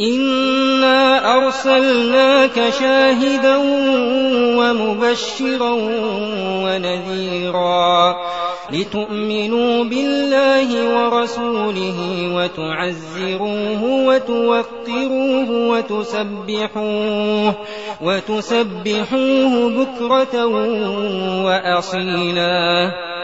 إنا أرسلناك شاهدا ومبشرا ونذيرا لتؤمنوا بالله ورسوله وتعزروه وتوقروه وتسبحوه وتسبحوه بكرة وأصيلا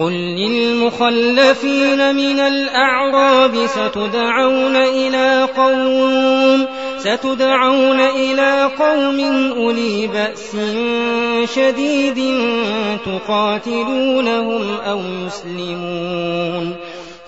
قل للمخلفين من الأعراب ستدعون إلى قوم ستدعون إلى قوم أولي بأس شديد تقاتلونهم أو يسلمون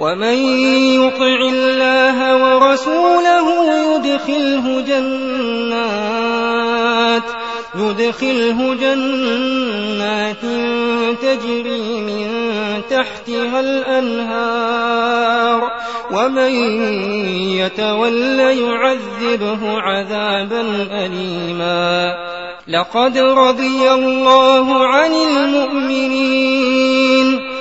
ومن يطع الله ورسوله يدخله جنات يدخله جنات تجري من تحتها الأنهار ومن يتول يعذبه عذابا أليما. لقد رضي الله عن المؤمنين.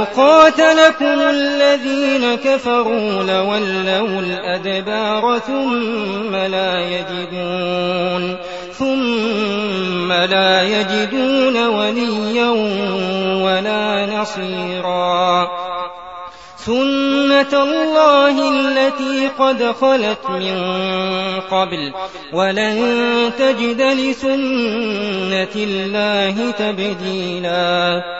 ولو قاتلكم الذين كفروا لولوا الأدبار ثم لا يجدون ثم لا يجدون وليا ولا نصيرا. سنة الله التي قد خلت من قبل ولن تجد لسنة الله تبديلا.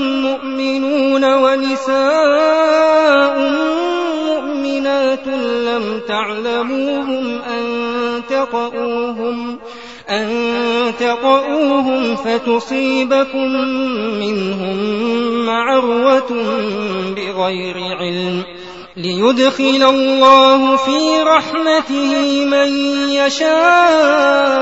مؤمنون ونساء مؤمنات لم تعلموهم أن تقؤوهم أن تقؤوهم فتصيبكم منهم معروة بغير علم. ليدخل الله في رحمته من يشاء.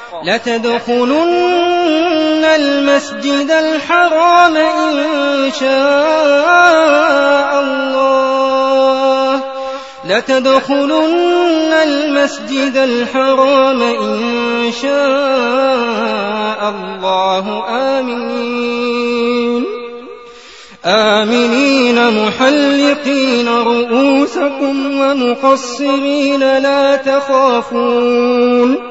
لتدخلن المسجد الحرام إن شاء الله. لتدخلن المسجد الحرام إن شاء الله. آمين آمنين محلقين رؤوسكم ومقصرين لا تخافون.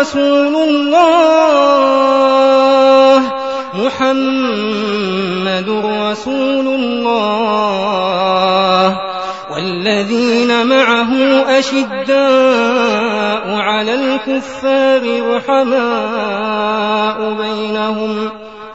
رسول الله. محمد رسول الله. والذين معه أشداء على الكفار رحماء بينهم.